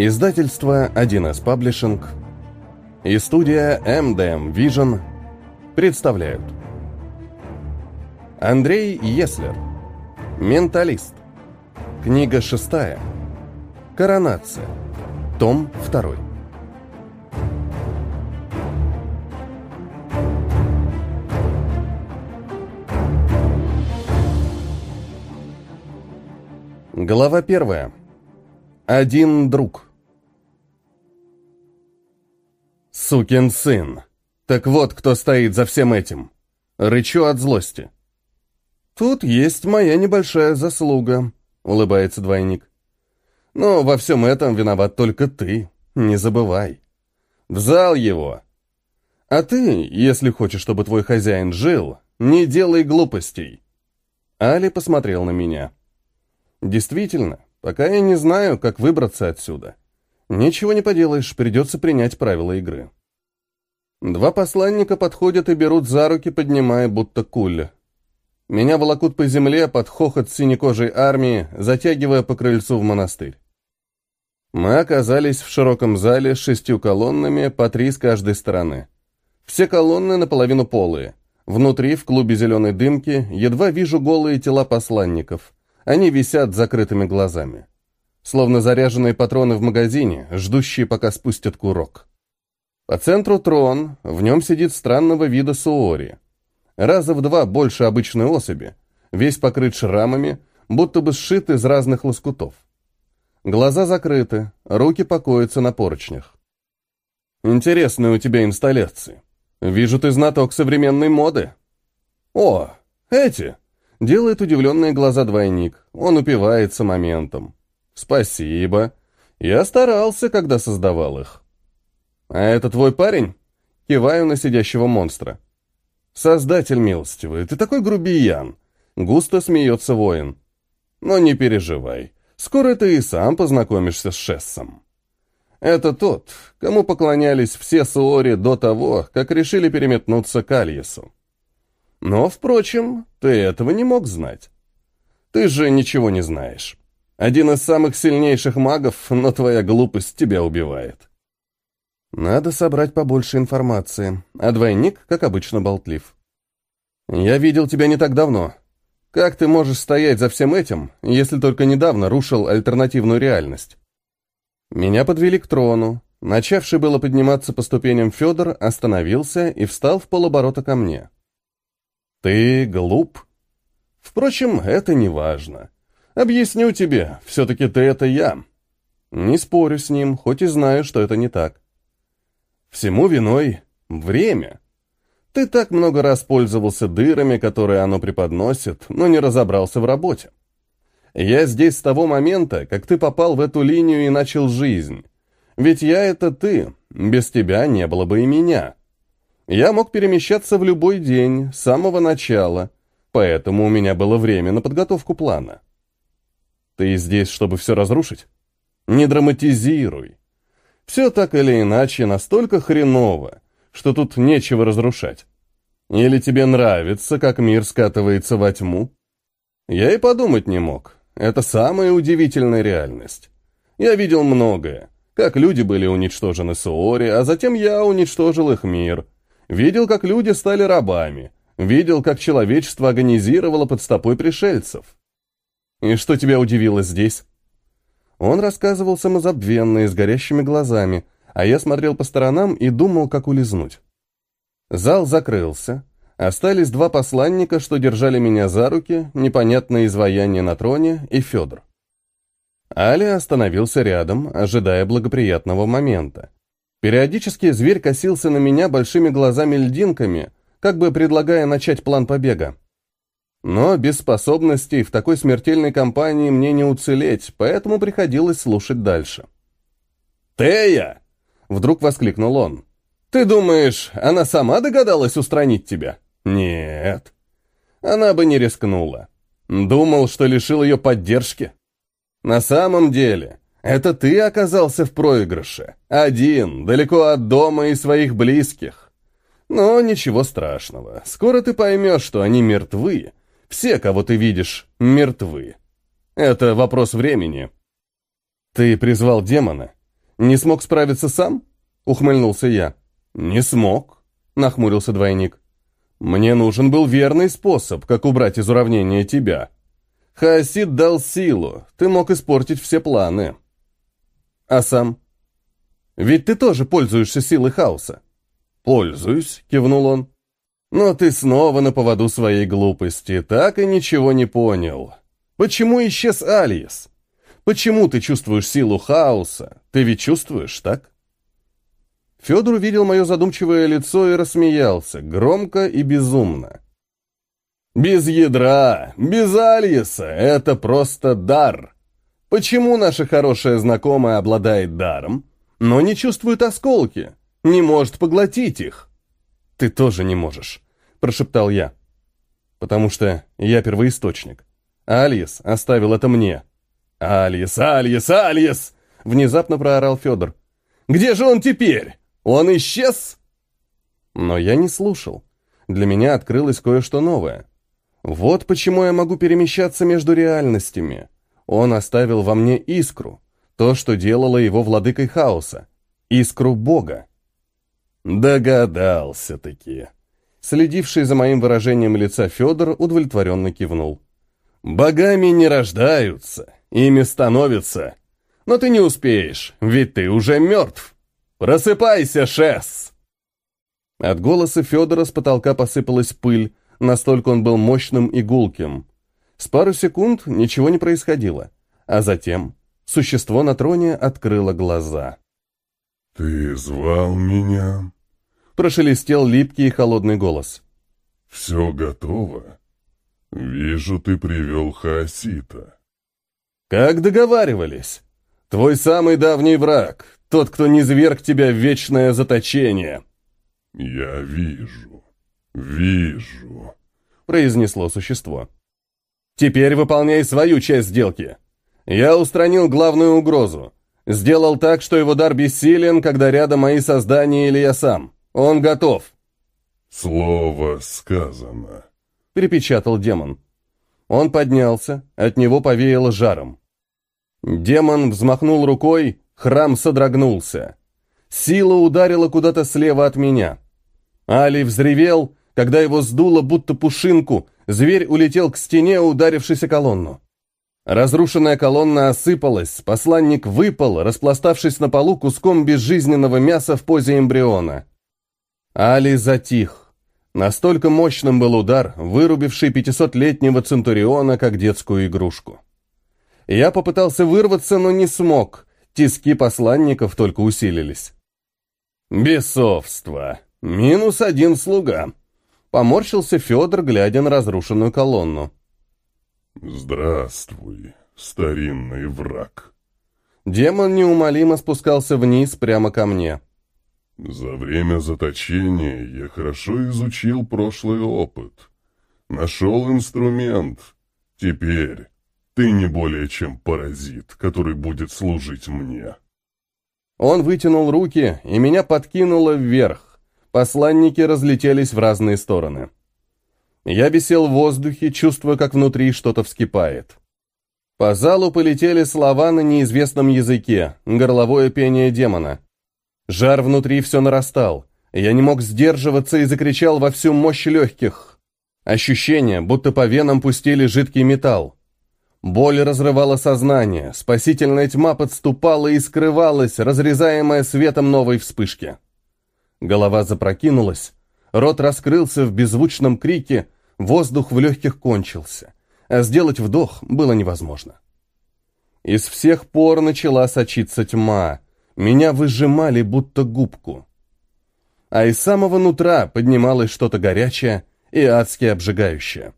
Издательство 1С Паблишинг и студия MDM Vision представляют. Андрей Еслер Менталист. Книга шестая. Коронация Том второй. Глава первая. Один друг. Сукин сын. Так вот, кто стоит за всем этим. Рычу от злости. Тут есть моя небольшая заслуга, улыбается двойник. Но во всем этом виноват только ты, не забывай. В зал его. А ты, если хочешь, чтобы твой хозяин жил, не делай глупостей. Али посмотрел на меня. Действительно, пока я не знаю, как выбраться отсюда. Ничего не поделаешь, придется принять правила игры. Два посланника подходят и берут за руки, поднимая будто куль. Меня волокут по земле под хохот синекожей армии, затягивая по крыльцу в монастырь. Мы оказались в широком зале с шестью колоннами, по три с каждой стороны. Все колонны наполовину полые. Внутри, в клубе зеленой дымки, едва вижу голые тела посланников. Они висят закрытыми глазами. Словно заряженные патроны в магазине, ждущие, пока спустят курок. По центру трон, в нем сидит странного вида Суори. Раза в два больше обычной особи, весь покрыт шрамами, будто бы сшит из разных лоскутов. Глаза закрыты, руки покоятся на поручнях. Интересные у тебя инсталляции. Вижу, ты знаток современной моды. О, эти! Делает удивленные глаза двойник. Он упивается моментом. Спасибо. Я старался, когда создавал их. А это твой парень? Киваю на сидящего монстра. Создатель милостивый, ты такой грубиян. Густо смеется воин. Но не переживай. Скоро ты и сам познакомишься с Шессом. Это тот, кому поклонялись все Суори до того, как решили переметнуться к Альесу. Но, впрочем, ты этого не мог знать. Ты же ничего не знаешь. Один из самых сильнейших магов, но твоя глупость тебя убивает. Надо собрать побольше информации, а двойник, как обычно, болтлив. Я видел тебя не так давно. Как ты можешь стоять за всем этим, если только недавно рушил альтернативную реальность? Меня подвели к трону. Начавший было подниматься по ступеням Федор остановился и встал в полоборота ко мне. Ты глуп? Впрочем, это не важно. Объясню тебе, все-таки ты это я. Не спорю с ним, хоть и знаю, что это не так. Всему виной время. Ты так много раз пользовался дырами, которые оно преподносит, но не разобрался в работе. Я здесь с того момента, как ты попал в эту линию и начал жизнь. Ведь я — это ты, без тебя не было бы и меня. Я мог перемещаться в любой день, с самого начала, поэтому у меня было время на подготовку плана. Ты здесь, чтобы все разрушить? Не драматизируй. Все так или иначе настолько хреново, что тут нечего разрушать. Или тебе нравится, как мир скатывается во тьму? Я и подумать не мог. Это самая удивительная реальность. Я видел многое. Как люди были уничтожены Суори, а затем я уничтожил их мир — Видел, как люди стали рабами. Видел, как человечество агонизировало под стопой пришельцев. И что тебя удивило здесь? Он рассказывал самозабвенно и с горящими глазами, а я смотрел по сторонам и думал, как улизнуть. Зал закрылся. Остались два посланника, что держали меня за руки, непонятное изваяние на троне и Федор. Али остановился рядом, ожидая благоприятного момента. Периодически зверь косился на меня большими глазами-льдинками, как бы предлагая начать план побега. Но без способностей в такой смертельной компании мне не уцелеть, поэтому приходилось слушать дальше. «Тея!» — вдруг воскликнул он. «Ты думаешь, она сама догадалась устранить тебя?» «Нет. Она бы не рискнула. Думал, что лишил ее поддержки. На самом деле, это ты оказался в проигрыше. Один, далеко от дома и своих близких. Но ничего страшного. Скоро ты поймешь, что они мертвы. Все, кого ты видишь, мертвы. Это вопрос времени. Ты призвал демона. Не смог справиться сам? Ухмыльнулся я. Не смог, нахмурился двойник. Мне нужен был верный способ, как убрать из уравнения тебя. Хаосид дал силу, ты мог испортить все планы. А сам? Ведь ты тоже пользуешься силой хаоса. Пользуюсь, кивнул он. Но ты снова на поводу своей глупости, так и ничего не понял. Почему исчез Алиес? Почему ты чувствуешь силу хаоса? Ты ведь чувствуешь, так? Федор увидел мое задумчивое лицо и рассмеялся, громко и безумно. «Без ядра, без Альеса, это просто дар. Почему наша хорошая знакомая обладает даром, но не чувствует осколки, не может поглотить их?» «Ты тоже не можешь», — прошептал я. «Потому что я первоисточник. Альес оставил это мне». «Альес, Альес, Альес!» — внезапно проорал Федор. «Где же он теперь?» Он исчез?» Но я не слушал. Для меня открылось кое-что новое. Вот почему я могу перемещаться между реальностями. Он оставил во мне искру, то, что делало его владыкой хаоса, искру Бога. Догадался-таки. Следивший за моим выражением лица Федор удовлетворенно кивнул. «Богами не рождаются, ими становятся. Но ты не успеешь, ведь ты уже мертв». «Просыпайся, Шес!» От голоса Федора с потолка посыпалась пыль, настолько он был мощным и гулким. С пару секунд ничего не происходило, а затем существо на троне открыло глаза. «Ты звал меня?» Прошелестел липкий и холодный голос. «Все готово. Вижу, ты привел Хаосита». «Как договаривались. Твой самый давний враг, тот, кто не зверг тебя в вечное заточение». «Я вижу, вижу», — произнесло существо. «Теперь выполняй свою часть сделки. Я устранил главную угрозу. Сделал так, что его дар бессилен, когда рядом мои создания или я сам. Он готов». «Слово сказано», — перепечатал демон. Он поднялся, от него повеяло жаром. Демон взмахнул рукой, Храм содрогнулся. Сила ударила куда-то слева от меня. Али взревел, когда его сдуло будто пушинку, зверь улетел к стене, ударившись о колонну. Разрушенная колонна осыпалась, посланник выпал, распластавшись на полу куском безжизненного мяса в позе эмбриона. Али затих. Настолько мощным был удар, вырубивший пятисотлетнего Центуриона как детскую игрушку. Я попытался вырваться, но не смог. Тиски посланников только усилились. «Бесовство. Минус один слуга», — поморщился Федор, глядя на разрушенную колонну. «Здравствуй, старинный враг». Демон неумолимо спускался вниз прямо ко мне. «За время заточения я хорошо изучил прошлый опыт. Нашел инструмент. Теперь ты не более чем паразит, который будет служить мне. Он вытянул руки, и меня подкинуло вверх. Посланники разлетелись в разные стороны. Я висел в воздухе, чувствуя, как внутри что-то вскипает. По залу полетели слова на неизвестном языке, горловое пение демона. Жар внутри все нарастал. Я не мог сдерживаться и закричал во всю мощь легких. Ощущение, будто по венам пустили жидкий металл. Боль разрывала сознание, спасительная тьма подступала и скрывалась, разрезаемая светом новой вспышки. Голова запрокинулась, рот раскрылся в беззвучном крике, воздух в легких кончился, а сделать вдох было невозможно. Из всех пор начала сочиться тьма, меня выжимали будто губку. А из самого нутра поднималось что-то горячее и адски обжигающее.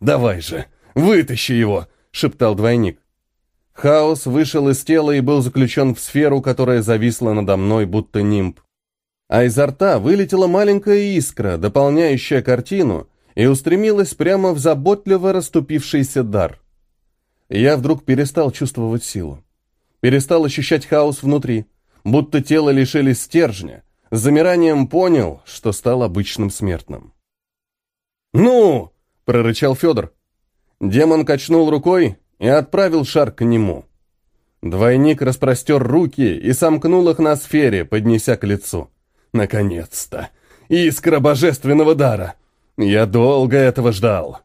«Давай же!» «Вытащи его!» — шептал двойник. Хаос вышел из тела и был заключен в сферу, которая зависла надо мной, будто нимб. А изо рта вылетела маленькая искра, дополняющая картину, и устремилась прямо в заботливо расступившийся дар. Я вдруг перестал чувствовать силу. Перестал ощущать хаос внутри, будто тело лишились стержня. С замиранием понял, что стал обычным смертным. «Ну!» — прорычал Федор. Демон качнул рукой и отправил шар к нему. Двойник распростер руки и сомкнул их на сфере, поднеся к лицу. Наконец-то! Искра божественного дара! Я долго этого ждал.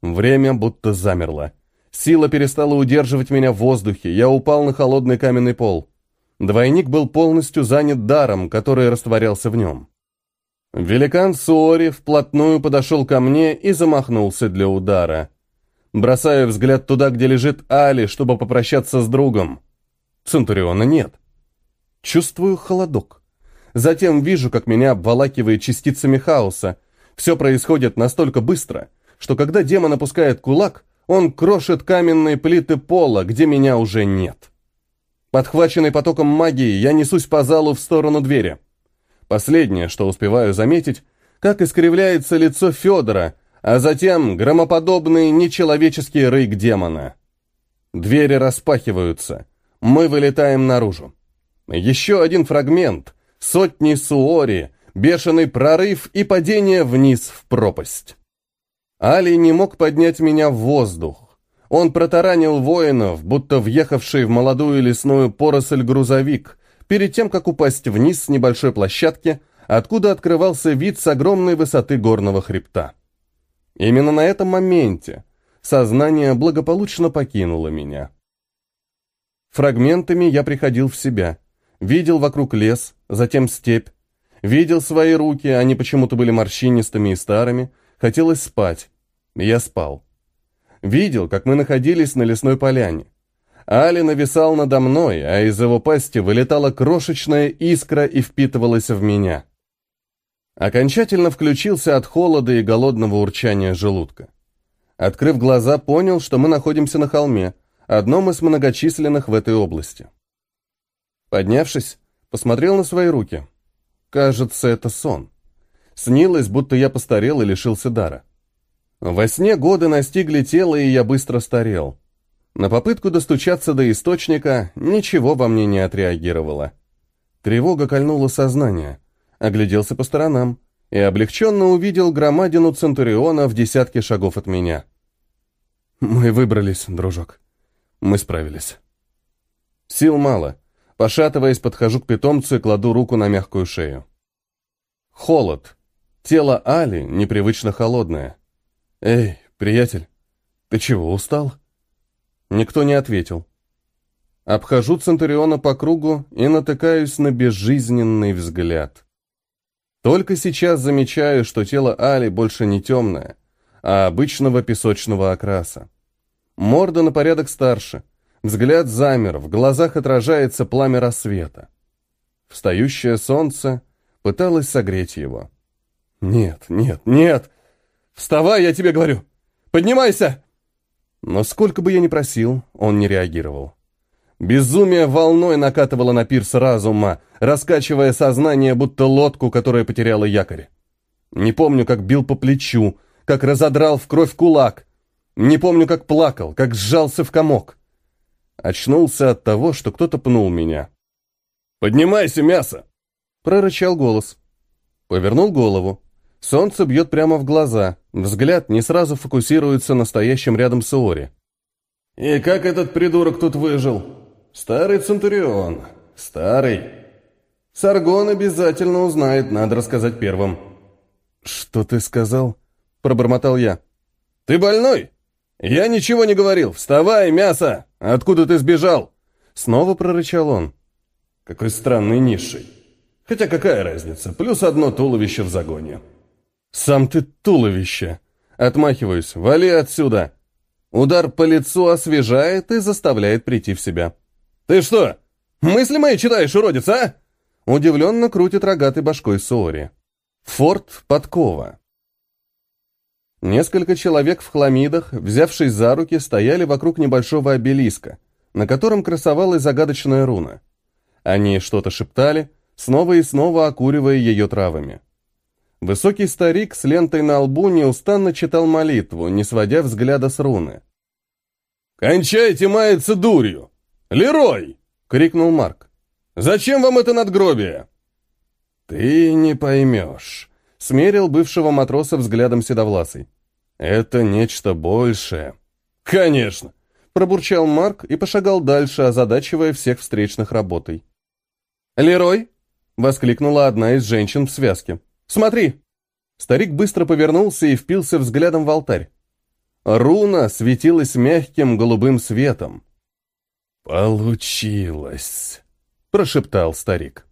Время будто замерло. Сила перестала удерживать меня в воздухе, я упал на холодный каменный пол. Двойник был полностью занят даром, который растворялся в нем. Великан Суори вплотную подошел ко мне и замахнулся для удара. Бросаю взгляд туда, где лежит Али, чтобы попрощаться с другом. Центуриона нет. Чувствую холодок. Затем вижу, как меня обволакивает частицами хаоса. Все происходит настолько быстро, что когда демон опускает кулак, он крошит каменные плиты пола, где меня уже нет. Подхваченный потоком магии, я несусь по залу в сторону двери. Последнее, что успеваю заметить, как искривляется лицо Федора, а затем громоподобный нечеловеческий рык демона. Двери распахиваются. Мы вылетаем наружу. Еще один фрагмент. Сотни суори, бешеный прорыв и падение вниз в пропасть. Али не мог поднять меня в воздух. Он протаранил воинов, будто въехавший в молодую лесную поросль грузовик, перед тем, как упасть вниз с небольшой площадки, откуда открывался вид с огромной высоты горного хребта. Именно на этом моменте сознание благополучно покинуло меня. Фрагментами я приходил в себя, видел вокруг лес, затем степь, видел свои руки, они почему-то были морщинистыми и старыми, хотелось спать. Я спал. Видел, как мы находились на лесной поляне. Али нависал надо мной, а из его пасти вылетала крошечная искра и впитывалась в меня. Окончательно включился от холода и голодного урчания желудка. Открыв глаза, понял, что мы находимся на холме, одном из многочисленных в этой области. Поднявшись, посмотрел на свои руки. Кажется, это сон. Снилось, будто я постарел и лишился дара. Во сне годы настигли тело, и я быстро старел. На попытку достучаться до источника ничего во мне не отреагировало. Тревога кольнула сознание огляделся по сторонам и облегченно увидел громадину Центуриона в десятке шагов от меня. «Мы выбрались, дружок. Мы справились». Сил мало. Пошатываясь, подхожу к питомцу и кладу руку на мягкую шею. Холод. Тело Али непривычно холодное. «Эй, приятель, ты чего, устал?» Никто не ответил. Обхожу Центуриона по кругу и натыкаюсь на безжизненный взгляд. Только сейчас замечаю, что тело Али больше не темное, а обычного песочного окраса. Морда на порядок старше, взгляд замер, в глазах отражается пламя рассвета. Встающее солнце пыталось согреть его. «Нет, нет, нет! Вставай, я тебе говорю! Поднимайся!» Но сколько бы я ни просил, он не реагировал. Безумие волной накатывало на пирс разума, раскачивая сознание, будто лодку, которая потеряла якорь. Не помню, как бил по плечу, как разодрал в кровь кулак. Не помню, как плакал, как сжался в комок. Очнулся от того, что кто-то пнул меня. «Поднимайся, мясо!» — прорычал голос. Повернул голову. Солнце бьет прямо в глаза. Взгляд не сразу фокусируется на стоящем рядом Суоре. «И как этот придурок тут выжил?» Старый Центурион. Старый. Саргон обязательно узнает, надо рассказать первым. «Что ты сказал?» — пробормотал я. «Ты больной?» «Я ничего не говорил. Вставай, мясо! Откуда ты сбежал?» Снова прорычал он. «Какой странный низший. Хотя какая разница? Плюс одно туловище в загоне». «Сам ты туловище!» Отмахиваюсь. «Вали отсюда!» Удар по лицу освежает и заставляет прийти в себя. «Ты что, мысли мои читаешь, уродец, а?» Удивленно крутит рогатой башкой Суори. Форт Подкова. Несколько человек в хламидах, взявшись за руки, стояли вокруг небольшого обелиска, на котором красовалась загадочная руна. Они что-то шептали, снова и снова окуривая ее травами. Высокий старик с лентой на лбу неустанно читал молитву, не сводя взгляда с руны. «Кончайте маяться дурью! «Лерой!» — крикнул Марк. «Зачем вам это надгробие?» «Ты не поймешь», — смерил бывшего матроса взглядом седовласый. «Это нечто большее». «Конечно! пробурчал Марк и пошагал дальше, озадачивая всех встречных работой. «Лерой!» — воскликнула одна из женщин в связке. «Смотри!» Старик быстро повернулся и впился взглядом в алтарь. Руна светилась мягким голубым светом. «Получилось!» — прошептал старик.